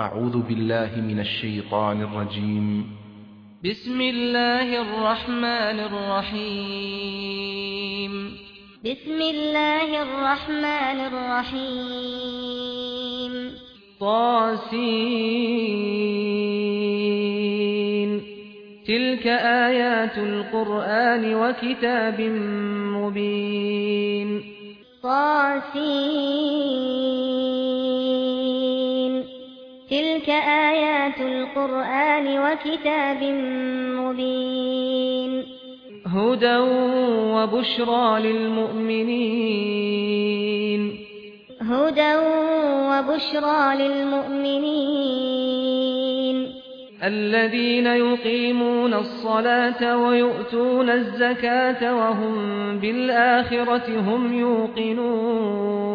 أعوذ بالله من الشيطان الرجيم. بسم الله الرحمن الرحيم. بسم الله الرحمن الرحيم. طاسين. تلك آيات القرآن وكتاب مبين. طاسين. تِلْكَ آيَاتُ الْقُرْآنِ وَكِتَابٍ مُبِينٍ هُدًى وَبُشْرَى لِلْمُؤْمِنِينَ هُدًى وَبُشْرَى لِلْمُؤْمِنِينَ الَّذِينَ يُقِيمُونَ الصَّلَاةَ وَيُؤْتُونَ الزَّكَاةَ وَهُمْ بِالْآخِرَةِ هُمْ يُوقِنُونَ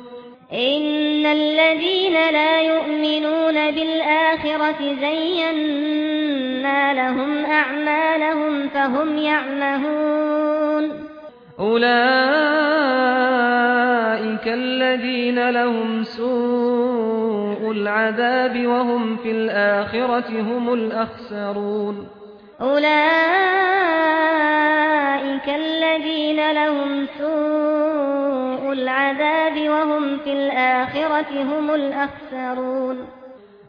ان الذين لا يؤمنون بالاخره زينا لهم اعمالهم فهم يعمهون اولئك الذين لهم سوء العذاب وهم في الاخره هم الاخسرون اولئك الذين لهم سوء الْعَذَابِ وَهُمْ فِي الْآخِرَةِ هُمُ الْأَخْسَرُونَ.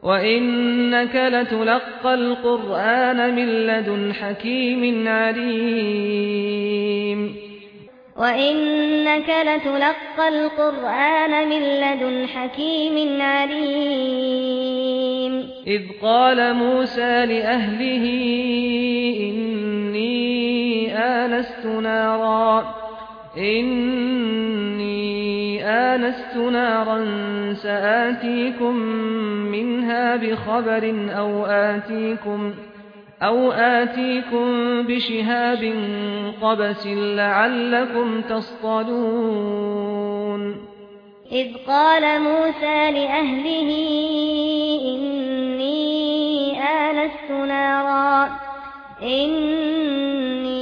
وَإِنَّكَ لَتُلَقَّى الْقُرْآنَ مِنْ لَدُنْ حَكِيمٍ عَلِيمٍ. وَإِنَّكَ لَتُلَقَّى الْقُرْآنَ مِنْ لَدُنْ حَكِيمٍ عَلِيمٍ. إِذْ قَالَ مُوسَى لِأَهْلِهِ إِنِّي آنَسْتُ نَارًا إني آنست نارا سآتيكم منها بخبر أو آتيكم أو آتيكم بشهاب قبس لعلكم تصطلون إذ قال موسى لأهله إني آنست نارا إني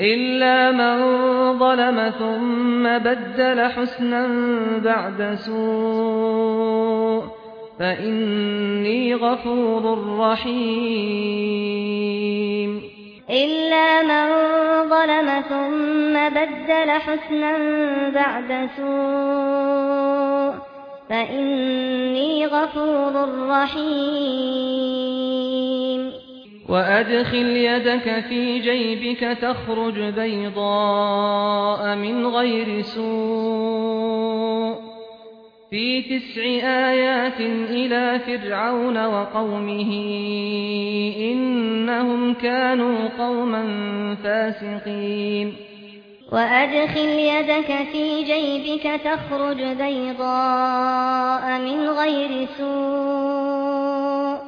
إلا من ظلم ثم بدل حسنا بعد سوء فإني غفور رحيم إلا من ظلم ثم بدل حسنا بعد سوء فإني غفور رحيم وأدخل يدك في جيبك تخرج بيضاء من غير سوء في تسع آيات إلى فرعون وقومه إنهم كانوا قوما فاسقين وأدخل يدك في جيبك تخرج بيضاء من غير سوء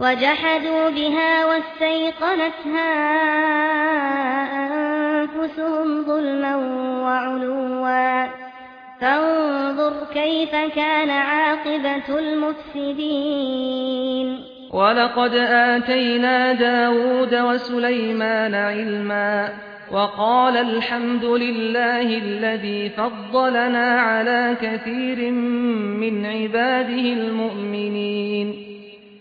وَجَحَدُوا بِهَا وَاسْتَيْقَنَتْهَا أَنفُسُهُمْ ظُلْمًا وَعُلُوًّا. فَانظُرْ كَيْفَ كَانَ عَاقِبَةُ الْمُفْسِدِينَ. وَلَقَدْ آتَيْنَا دَاوُودَ وَسُلَيْمَانَ عِلْمًا وَقَالَ الْحَمْدُ لِلَّهِ الَّذِي فَضَّلَنَا عَلَى كَثِيرٍ مِنْ عِبَادِهِ الْمُؤْمِنِينَ.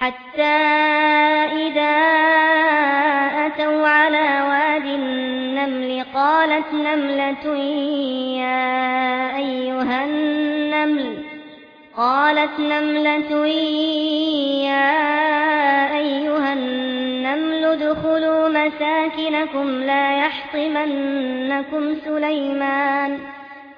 حتى إذا أتوا على واد النمل قالت نملة يا أيها النمل قالت نملة يا أيها النمل ادخلوا مساكنكم لا يحطمنكم سليمان.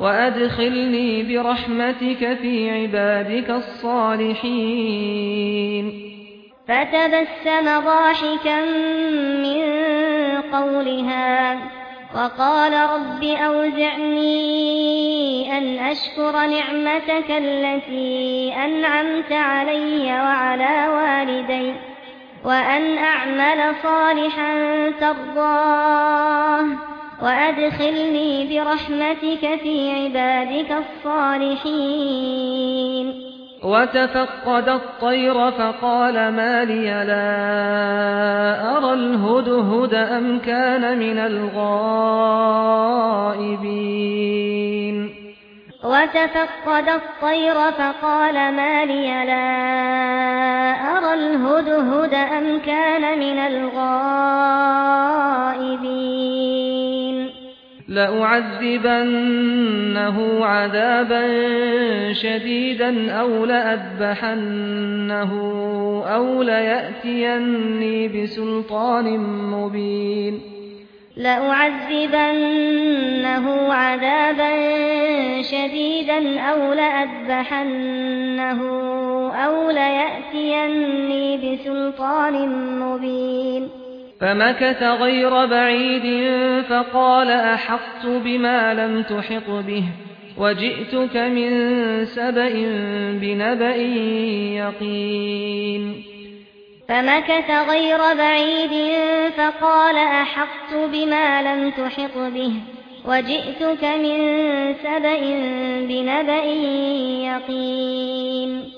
وأدخلني برحمتك في عبادك الصالحين فتبسم ضاحكا من قولها وقال رب أوزعني أن أشكر نعمتك التي أنعمت علي وعلى والدي وأن أعمل صالحا ترضاه وأدخلني برحمتك في عبادك الصالحين. وتفقد الطير فقال ما لي لا أرى الهدهد أم كان من الغائبين. وتفقد الطير فقال ما لي لا أرى الهدهد أم كان من الغائبين. لأعذبنه عذابا شديدا أو لأذبحنه أو ليأتيني بسلطان مبين. لأعذبنه عذابا شديدا أو لأذبحنه أو ليأتيني بسلطان مبين. فمكث غير بعيد فقال أحط بما لم تحط به وجئتك من سبأ بنبأ يقين. فمكث غير بعيد فقال أحط بما لم تحط به وجئتك من سبأ بنبأ يقين.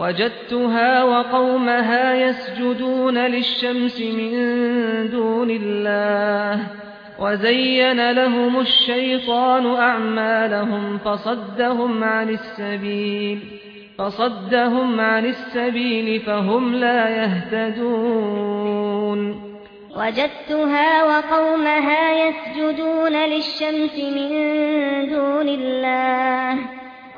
وجدتها وقومها يسجدون للشمس من دون الله وزين لهم الشيطان أعمالهم فصدهم عن السبيل فصدهم عن السبيل فهم لا يهتدون وجدتها وقومها يسجدون للشمس من دون الله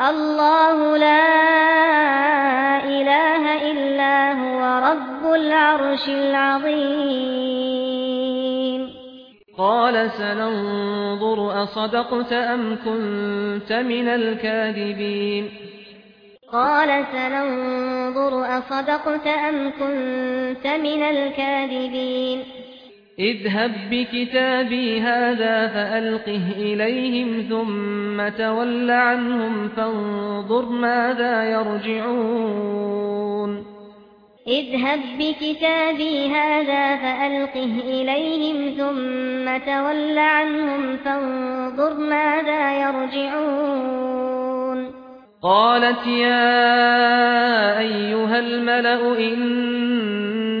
الله لا اله الا هو رب العرش العظيم قال سننظر اصدقت ام كنت من الكاذبين قال سننظر اصدقت ام كنت من الكاذبين اذهب بكتابي هذا فألقه إليهم ثم تول عنهم فانظر ماذا يرجعون. اذهب بكتابي هذا فألقه إليهم ثم تول عنهم فانظر ماذا يرجعون. قالت يا أيها الملأ إني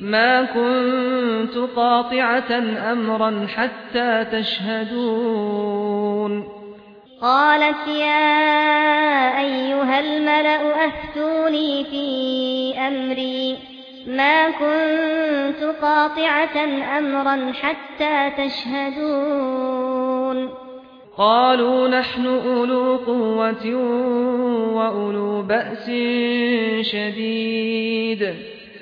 ما كنت قاطعة أمرا حتى تشهدون قالت يا أيها الملأ أفتوني في أمري ما كنت قاطعة أمرا حتى تشهدون قالوا نحن أولو قوة وأولو بأس شديد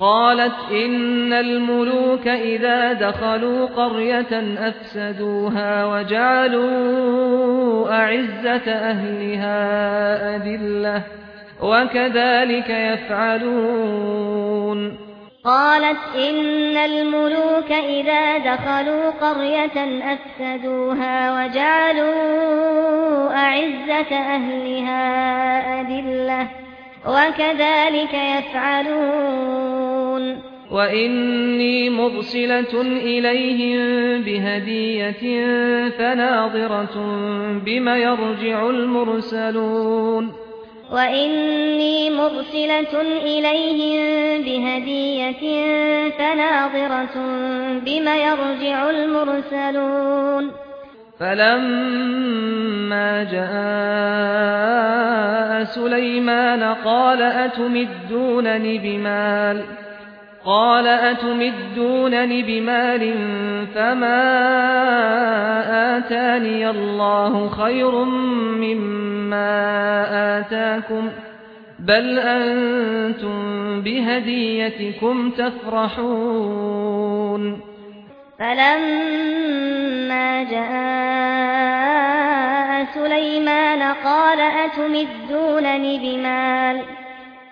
قالت إن الملوك إذا دخلوا قرية أفسدوها وجعلوا أعزة أهلها أذلة وكذلك يفعلون. قالت إن الملوك إذا دخلوا قرية أفسدوها وجعلوا أعزة أهلها أذلة وكذلك يفعلون. وإني مرسلة إليهم بهدية فناظرة بما يرجع المرسلون وإني مرسلة إليهم بهدية فناظرة بما يرجع المرسلون فَلَمَّا جَاءَ سُلَيْمَانُ قَالَ أَتُمِدُّونَنِ بِمَالٍ قال أتمدونني بمال فما آتاني الله خير مما آتاكم بل أنتم بهديتكم تفرحون فلما جاء سليمان قال أتمدونني بمال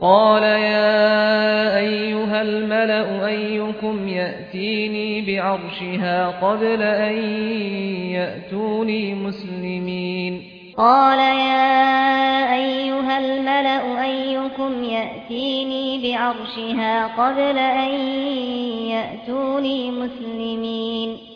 قال يا أيها الملأ أيكم يأتيني بعرشها قبل أن يأتوني مسلمين. قال يا أيها الملأ أيكم يأتيني بعرشها قبل أن يأتوني مسلمين.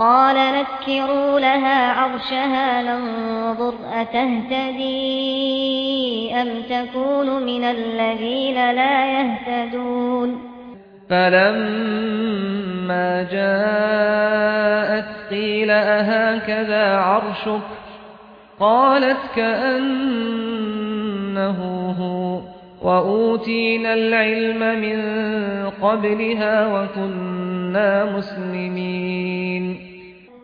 قال نكروا لها عرشها لنظر أتهتدي أم تكون من الذين لا يهتدون فلما جاءت قيل أهكذا عرشك؟ قالت كأنه هو وأوتينا العلم من قبلها وكنا مسلمين.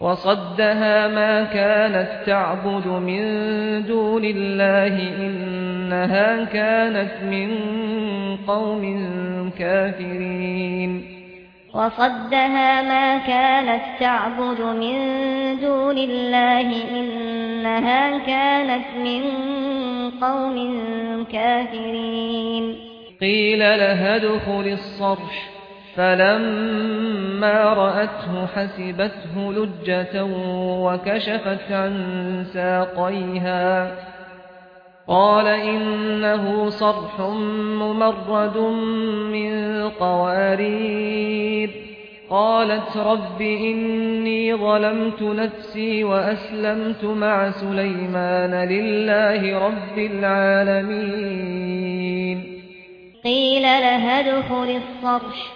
وصدها ما كانت تعبد من دون الله إنها كانت من قوم كافرين. وصدها ما كانت تعبد من دون الله إنها كانت من قوم كافرين. قيل لها دخل الصرح. فلما رأته حسبته لجة وكشفت عن ساقيها. قال إنه صرح ممرد من قوارير. قالت رب إني ظلمت نفسي وأسلمت مع سليمان لله رب العالمين. قيل لها دخل الصرح.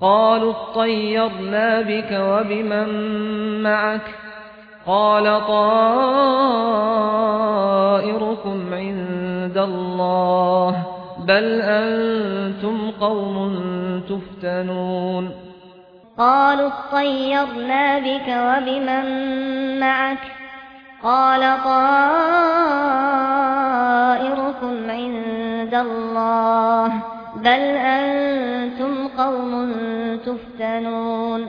قالوا اطيرنا بك وبمن معك. قال طائركم عند الله بل أنتم قوم تفتنون. قالوا اطيرنا بك وبمن معك. قال طائركم عند الله. بل أنتم قوم تفتنون.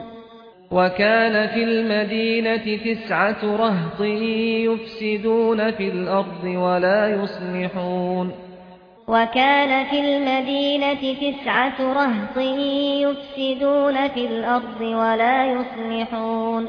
وكان في المدينة تسعة رهط يفسدون في الأرض ولا يصلحون. وكان في المدينة تسعة رهط يفسدون في الأرض ولا يصلحون.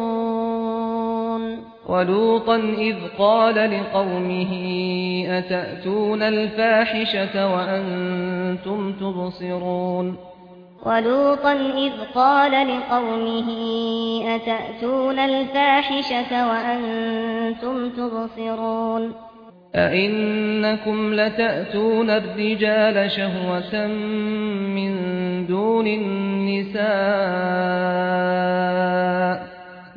ولوطا إذ قال لقومه أتأتون الفاحشة وأنتم تبصرون؟ ولوطا إذ قال لقومه أتأتون الفاحشة وأنتم تبصرون؟ أئنكم لتأتون الرجال شهوة من دون النساء؟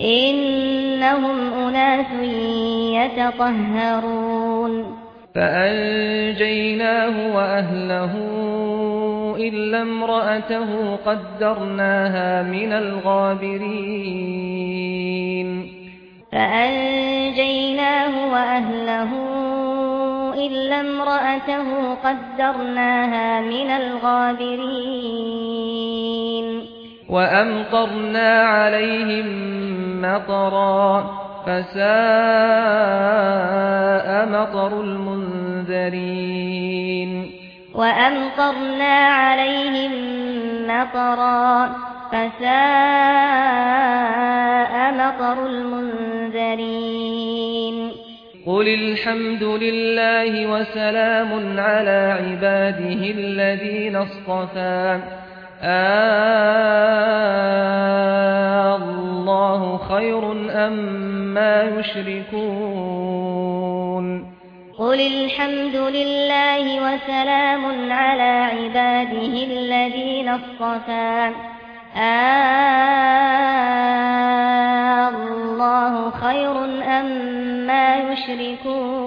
إنهم أناس يتطهرون. فأنجيناه وأهله إلا امرأته قدرناها من الغابرين. فأنجيناه وأهله إلا امرأته قدرناها من الغابرين. وأمطرنا عليهم مطرا فساء مطر المنذرين وأمطرنا عليهم مطرا فساء مطر المنذرين قل الحمد لله وسلام على عباده الذين اصطفى آه، الله خير أما ما يشركون؟ قل الحمد لله وسلام على عباده الذين اصطفى. آه، الله خير أما ما يشركون؟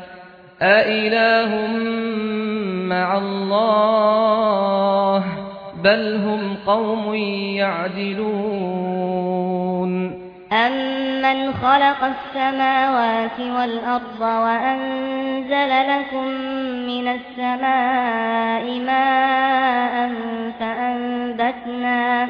أإله مع الله بل هم قوم يعدلون أمن خلق السماوات والأرض وأنزل لكم من السماء ماء فأنبتنا فأنبتنا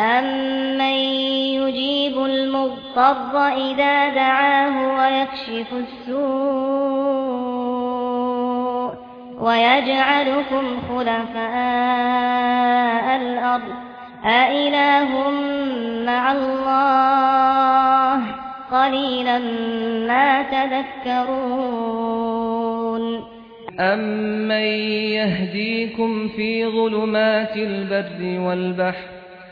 أَمَّن يُجِيبُ الْمُضْطَرَّ إِذَا دَعَاهُ وَيَكْشِفُ السُّوءَ وَيَجْعَلُكُمْ خُلَفَاءَ الْأَرْضِ أَإِلَٰهٌ مَّعَ اللَّهِ قَلِيلًا مَّا تَذَكَّرُونَ أَمَّن يَهْدِيكُمْ فِي ظُلُمَاتِ الْبَرِّ وَالْبَحْرِ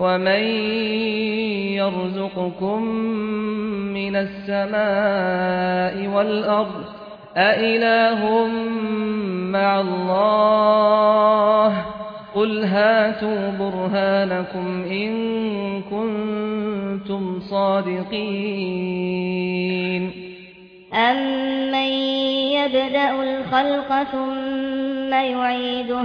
ومن يرزقكم من السماء والأرض أإله مع الله قل هاتوا برهانكم إن كنتم صادقين أمن يبدأ الخلق ثم يعيده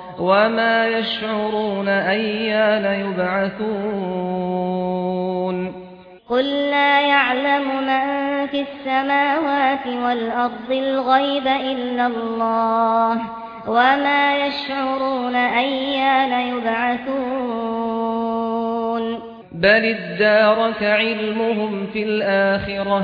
وما يشعرون أيان يبعثون قل لا يعلم من في السماوات والأرض الغيب إلا الله وما يشعرون أيان يبعثون بل ادارك علمهم في الآخرة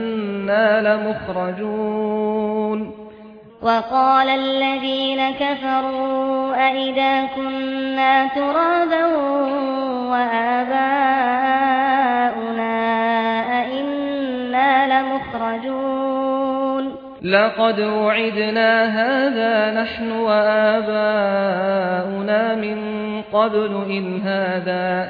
إِنَّا لَمُخْرَجُونَ وَقَالَ الَّذِينَ كَفَرُوا أَإِذَا كُنَّا تُرَابًا وَآبَاؤُنَا أَإِنَّا لَمُخْرَجُونَ لَقَدْ وُعِدْنَا هَذَا نَحْنُ وَآبَاؤُنَا مِنْ قَبْلُ إِنْ هَذَا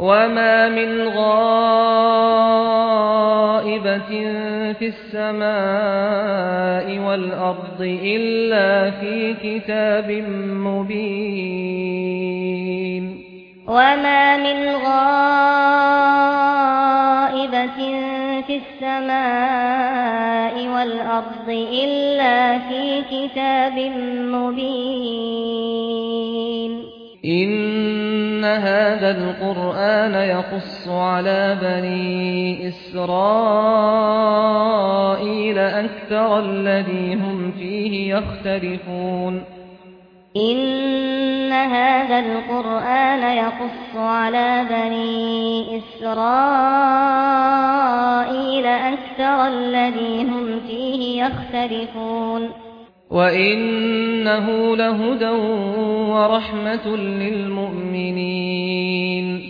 وما من غائبة في السماء والأرض إلا في كتاب مبين وما من غائبة في السماء والأرض إلا في كتاب مبين إن هذا القرآن يقص على بني إسرائيل أكثر الذي هم فيه يختلفون إن هذا القرآن يقص على بني إسرائيل أكثر الذي هم فيه يختلفون وَإِنَّهُ لَهُدًى وَرَحْمَةٌ لِّلْمُؤْمِنِينَ.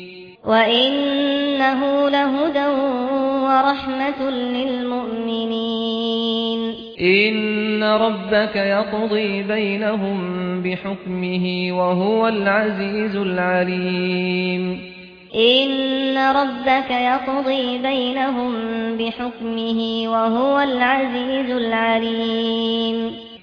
وَإِنَّهُ لَهُدًى وَرَحْمَةٌ لِّلْمُؤْمِنِينَ. إِنَّ رَبَّكَ يَقْضِي بَيْنَهُم بِحُكْمِهِ وَهُوَ الْعَزِيزُ الْعَلِيمُ. إِنَّ رَبَّكَ يَقْضِي بَيْنَهُم بِحُكْمِهِ وَهُوَ الْعَزِيزُ الْعَلِيمُ.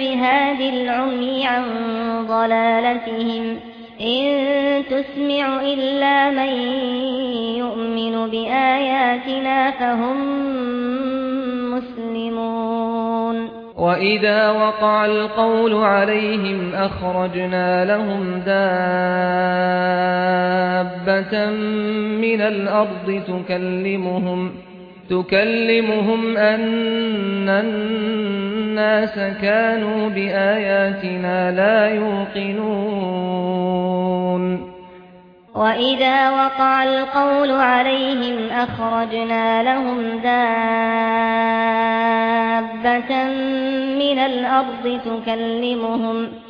بهذه الْعُمْيِ عَن ضَلَالَتِهِمْ إِن تُسْمِعُ إِلَّا مَن يُؤْمِنُ بِآيَاتِنَا فَهُمْ مُسْلِمُونَ وَإِذَا وَقَعَ الْقَوْلُ عَلَيْهِمْ أَخْرَجْنَا لَهُمْ دَابَّةً مِنَ الْأَرْضِ تُكَلِّمُهُمْ تكلمهم أن الناس كانوا بآياتنا لا يوقنون. وإذا وقع القول عليهم أخرجنا لهم دابة من الأرض تكلمهم أن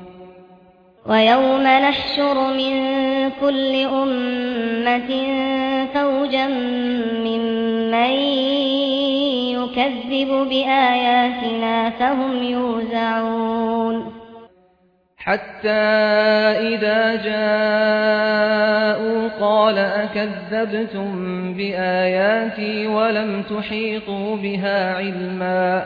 وَيَوْمَ نَحْشُرُ مِنْ كُلِّ أُمَّةٍ فَوْجًا مِّمَّن يُكَذِّبُ بِآيَاتِنَا فَهُمْ يُوزَعُونَ حَتَّى إِذَا جَاءُوا قَالَ أَكَذَّبْتُمْ بِآيَاتِي وَلَمْ تُحِيطُوا بِهَا عِلْمًا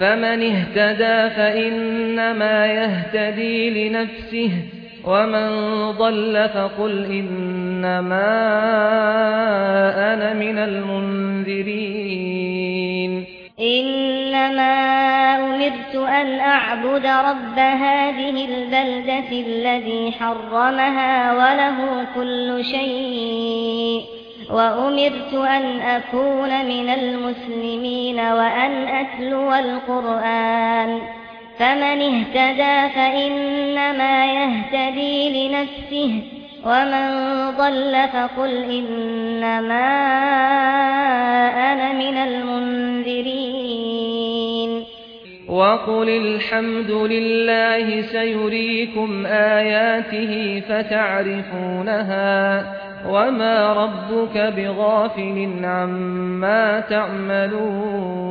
فمن اهتدى فإنما يهتدي لنفسه ومن ضل فقل إنما أنا من المنذرين. إنما أمرت أن أعبد رب هذه البلدة الذي حرمها وله كل شيء. وأمرت أن أكون من المسلمين وأن أتلو القرآن فمن اهتدى فإنما يهتدي لنفسه ومن ضل فقل إنما أنا من المنذرين وقل الحمد لله سيريكم آياته فتعرفونها وما ربك بغافل عما تعملون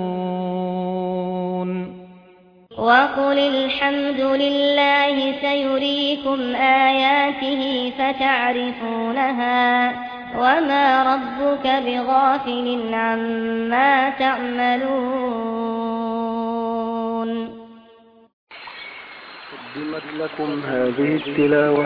وقل الحمد لله سيريكم آياته فتعرفونها وما ربك بغافل عما تعملون قدمت لكم هذه التلاوة